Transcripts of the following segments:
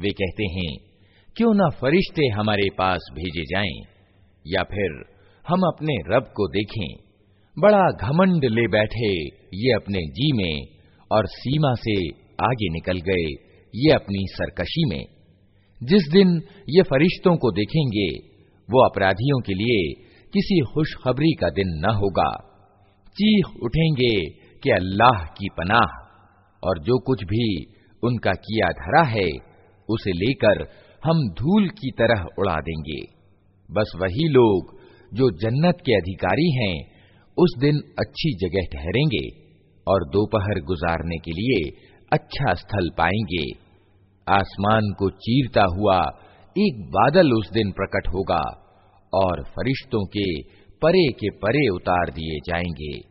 वे कहते हैं, क्यों ना फरिश्ते हमारे पास भेजे जाएँ, या फिर हम अपने रब को देखें। बड़ा घमंड ले बैठे ये अपने जी में और सीमा से आगे निकल गए ये अपनी सरकशी में। जिस दिन ये फरिश्तों को देखेंगे, वो अपराधियों के लिए किसी खुशखबरी का दिन न होगा। चीख उठेंगे कि अल्लाह की पनाह और जो कुछ भी उनका किया धरा है उसे लेकर हम धूल की तरह उड़ा देंगे। बस वही लोग जो जन्नत के अधिकारी हैं, उस दिन अच्छी जगह ठहरेंगे और दोपहर गुजारने के लिए अच्छा स्थल पाएँगे। आसमान को चीरता हुआ एक बादल उस दिन प्रकट होगा और फरिश्तों के परे के परे उतार दिए जाएँगे।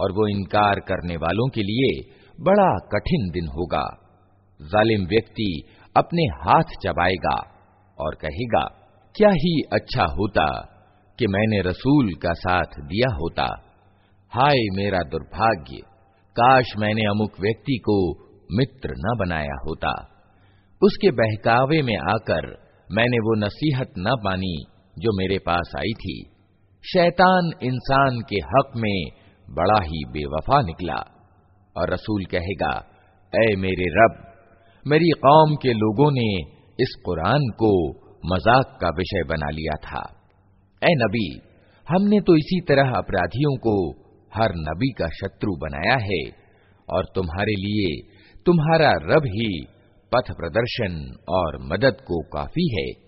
और वो इनकार करने वालों के लिए बड़ा कठिन दिन होगा। जालिम व्यक्ति अपने हाथ चबाएगा और कहेगा, क्या ही अच्छा होता कि मैंने रसूल का साथ दिया होता। हाय मेरा दुर्भाग्य, काश मैंने अमुक व्यक्ति को मित्र न बनाया होता। उसके बहकावे में आकर मैंने वो नसीहत न मानी जो मेरे पास आई थी। शैतान इंसान के हक में बड़ा ही बेवफा निकला और रसूल कहेगा, ऐ मेरे रब, मेरी कौम के लोगों ने इस कुरान को मज़ाक का विषय बना लिया था। ए नबी, हमने तो इसी तरह अपराधियों को हर नबी का शत्रु बनाया है और तुम्हारे लिए तुम्हारा रब ही पथ प्रदर्शन और मदद को काफ़ी है।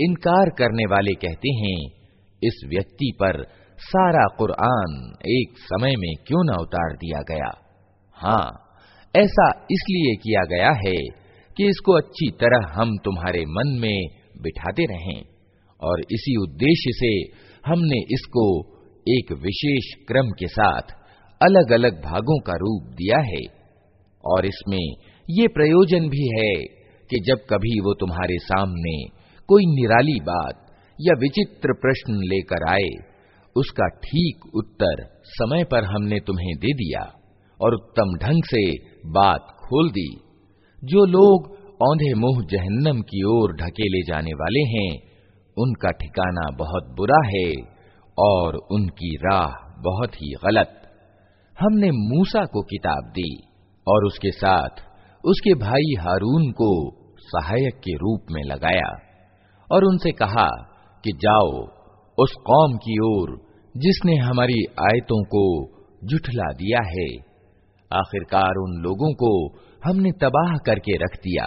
इनकार करने वाले कहते हैं इस व्यक्ति पर सारा कुरान एक समय में क्यों न उतार दिया गया हाँ ऐसा इसलिए किया गया है कि इसको अच्छी तरह हम तुम्हारे मन में बिठाते रहें और इसी उद्देश्य से हमने इसको एक विशेष क्रम के साथ अलग अलग भागों का रूप दिया है। और इसमें ये प्रयोजन भी है कि जब कभी वो तुम्हारे सामने कोई निराली बात या विचित्र प्रश्न लेकर आए, उसका ठीक उत्तर समय पर हमने तुम्हें दे दिया। और उत्तम ढंग से बात खोल दी। जो लोग औंधे मुँह जहन्नम की ओर ढकेले जाने वाले हैं, उनका ठिकाना बहुत बुरा है और उनकी राह बहुत ही गलत। हमने मूसा को किताब दी और उसके साथ उसके भाई हारून को सहायक के रूप में लगाया और उनसे कहा कि जाओ उस कौम की ओर जिसने हमारी आयतों को जुठला दिया है। आखिरकार उन लोगों को हमने तबाह करके रख दिया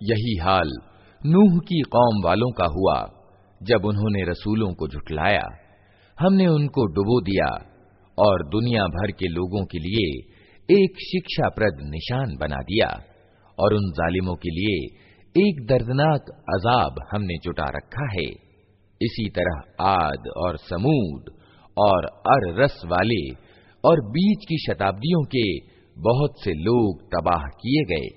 यही हाल नूह की कौम वालों का हुआ जब उन्होंने रसूलों को झुटलाया हमने उनको डुबो दिया और दुनिया भर के लोगों के लिए एक शिक्षाप्रद निशान बना दिया और उन जालिमों के लिए एक दर्दनाक अजाब हमने जुटा रखा है इसी तरह आद और समूद और अर रस वाले और बीच की शताब्दियों के बहुत से लोग तबाह किए गए।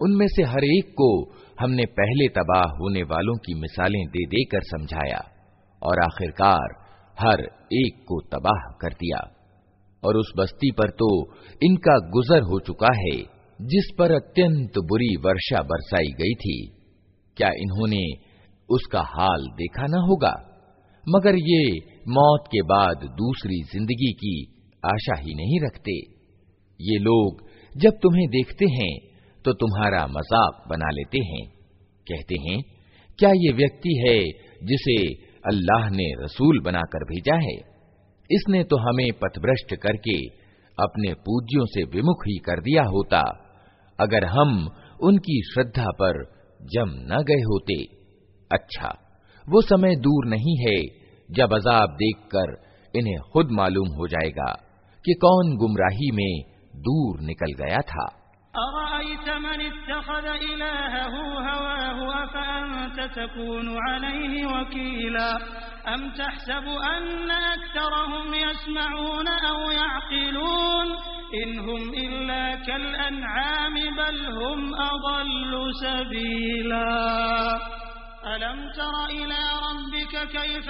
उनमें से हर एक को हमने पहले तबाह होने वालों की मिसालें दे देकर समझाया और आखिरकार हर एक को तबाह कर दिया। और उस बस्ती पर तो इनका गुजर हो चुका है, जिस पर अत्यंत बुरी वर्षा बरसाई गई थी। क्या इन्होंने उसका हाल देखा न होगा? मगर ये मौत के बाद दूसरी ज़िंदगी की आशा ही नहीं रखते। ये लोग जब तुम्हें देखते हैं तो तुम्हारा मज़ाक बना लेते हैं। कहते हैं, क्या ये व्यक्ति है जिसे अल्लाह ने रसूल बनाकर भेजा है? इसने तो हमें पथभ्रष्ट करके अपने पूज्यों से विमुख ही कर दिया होता, अगर हम उनकी श्रद्धा पर जम न गए होते। अच्छा वो समय दूर नहीं है जब अजाब देखकर इन्हें खुद मालूम हो जाएगा। कि कौन गुमराही में दूर निकल गया था अम तहसब अन्न अक्सरहुम यसमऊन औ यअक़िलून इनहुम इल्ला कल अनआम बल हुम अदल्लु सबीला अलम तर इला रब्बिक कैफ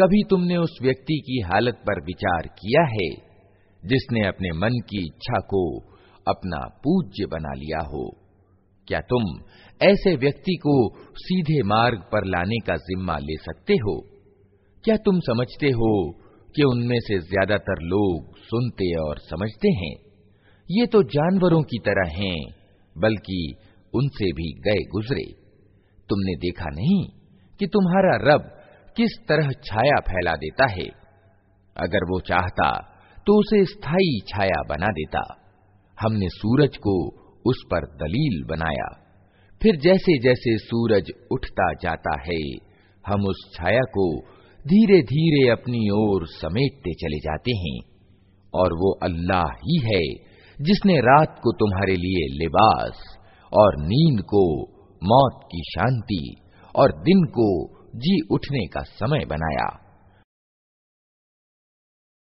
कभी तुमने उस व्यक्ति की हालत पर विचार किया है जिसने अपने मन की इच्छा को अपना पूज्य बना लिया हो। क्या तुम ऐसे व्यक्ति को सीधे मार्ग पर लाने का जिम्मा ले सकते हो? क्या तुम समझते हो कि उनमें से ज़्यादातर लोग सुनते और समझते हैं? ये तो जानवरों की तरह हैं, बल्कि उनसे भी गए गुजरे। तुमने देखा नहीं कि तुम्हारा रब किस तरह छाया फैला देता है? अगर वो चाहता तो उसे स्थायी छाया बना देता। हमने सूरज को उस पर दलील बनाया। फिर जैसे जैसे सूरज उठता जाता है, हम उस छाया को धीरे धीरे अपनी ओर समेटते चले जाते हैं। और वो अल्लाह ही है, जिसने रात को तुम्हारे लिए लिबास और नींद को, मौत की शांति और दिन को जी उठने का समय बनाया।